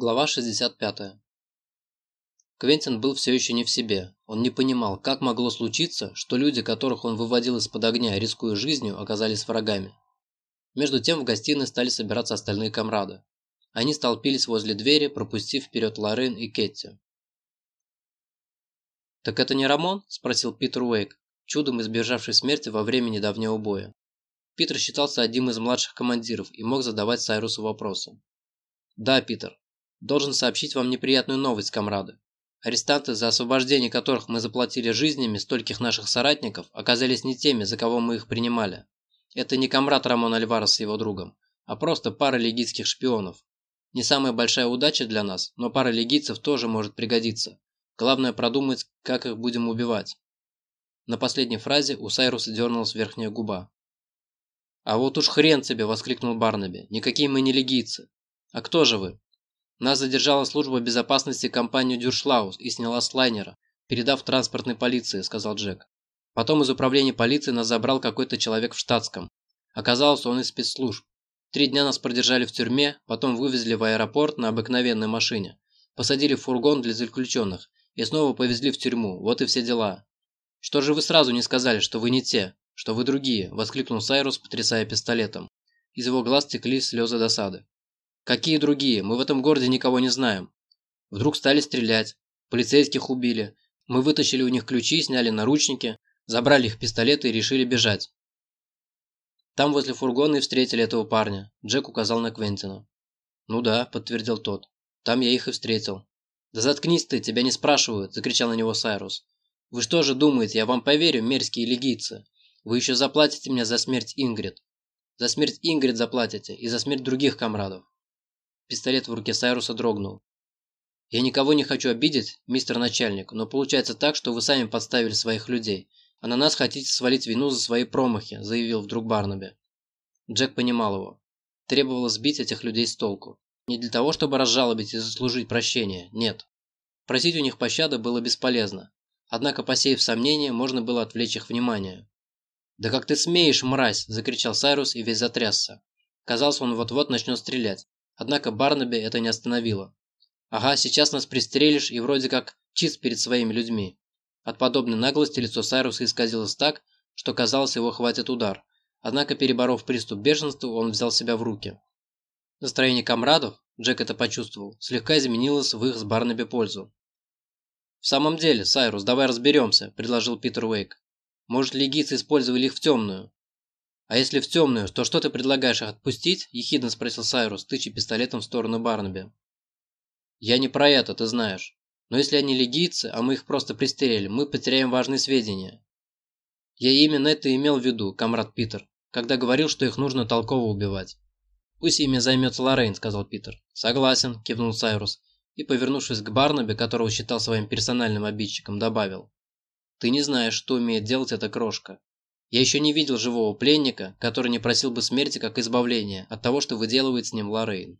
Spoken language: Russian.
Глава 65. Квентин был все еще не в себе. Он не понимал, как могло случиться, что люди, которых он выводил из-под огня, рискуя жизнью, оказались врагами. Между тем в гостиной стали собираться остальные комрады. Они столпились возле двери, пропустив вперед Лорен и Кетти. «Так это не Рамон?» – спросил Питер Уэйк, чудом избежавший смерти во время недавнего боя. Питер считался одним из младших командиров и мог задавать Сайрусу вопросы. «Да, Питер, Должен сообщить вам неприятную новость, комрады. Арестанты, за освобождение которых мы заплатили жизнями стольких наших соратников, оказались не теми, за кого мы их принимали. Это не комрад Рамон Альварес с его другом, а просто пара легитских шпионов. Не самая большая удача для нас, но пара легийцев тоже может пригодиться. Главное продумать, как их будем убивать. На последней фразе у Сайруса дернулась верхняя губа. «А вот уж хрен тебе!» – воскликнул Барнаби. «Никакие мы не легийцы. А кто же вы?» Нас задержала служба безопасности компании Дюршлаус и сняла с лайнера, передав транспортной полиции», – сказал Джек. Потом из управления полиции нас забрал какой-то человек в штатском. Оказалось, он из спецслужб. Три дня нас продержали в тюрьме, потом вывезли в аэропорт на обыкновенной машине. Посадили в фургон для заключенных и снова повезли в тюрьму. Вот и все дела. «Что же вы сразу не сказали, что вы не те, что вы другие?» – воскликнул Сайрус, потрясая пистолетом. Из его глаз текли слезы досады. Какие другие? Мы в этом городе никого не знаем. Вдруг стали стрелять. Полицейских убили. Мы вытащили у них ключи, сняли наручники, забрали их пистолеты и решили бежать. Там возле фургона и встретили этого парня. Джек указал на Квентина. «Ну да», – подтвердил тот. «Там я их и встретил». «Да заткнись ты, тебя не спрашивают», – закричал на него Сайрус. «Вы что же думаете, я вам поверю, мерзкие легийцы? Вы еще заплатите мне за смерть Ингрид. За смерть Ингрид заплатите и за смерть других комрадов. Пистолет в руке Сайруса дрогнул. «Я никого не хочу обидеть, мистер начальник, но получается так, что вы сами подставили своих людей, а на нас хотите свалить вину за свои промахи», – заявил вдруг Барнаби. Джек понимал его. Требовалось сбить этих людей с толку. Не для того, чтобы разжалобить и заслужить прощение, нет. Просить у них пощады было бесполезно. Однако, посеяв сомнения, можно было отвлечь их внимание. «Да как ты смеешь, мразь!» – закричал Сайрус и весь затрясся. Казалось, он вот-вот начнет стрелять. Однако Барнаби это не остановило. «Ага, сейчас нас пристрелишь и вроде как чист перед своими людьми». От подобной наглости лицо Сайруса исказилось так, что казалось, его хватит удар. Однако, переборов приступ бешенства, он взял себя в руки. Настроение комрадов, Джек это почувствовал, слегка изменилось в их с Барнаби пользу. «В самом деле, Сайрус, давай разберемся», – предложил Питер Уэйк. «Может, легицы использовали их в темную? «А если в темную, то что ты предлагаешь их отпустить?» – ехидно спросил Сайрус, тыча пистолетом в сторону Барнаби. «Я не про это, ты знаешь. Но если они легийцы, а мы их просто пристрелим, мы потеряем важные сведения». «Я именно это имел в виду, комрад Питер, когда говорил, что их нужно толково убивать». «Пусть ими займется Лоррейн», – сказал Питер. «Согласен», – кивнул Сайрус и, повернувшись к Барнаби, которого считал своим персональным обидчиком, добавил. «Ты не знаешь, что умеет делать эта крошка. Я еще не видел живого пленника, который не просил бы смерти как избавления от того, что выделывает с ним Лоррейн.